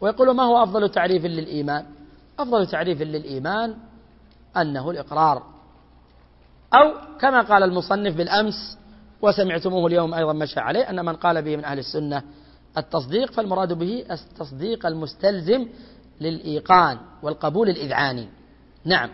ويقول ما هو أفضل تعريف للإيمان؟ أفضل تعريف للإيمان أنه الإقرار. أو كما قال المصنف بالأمس وسمعتموه اليوم أيضا مشى عليه أن من قال به من أهل السنة التصديق فالمراد به التصديق المستلزم للإيقان والقبول الإذعاني. نعم.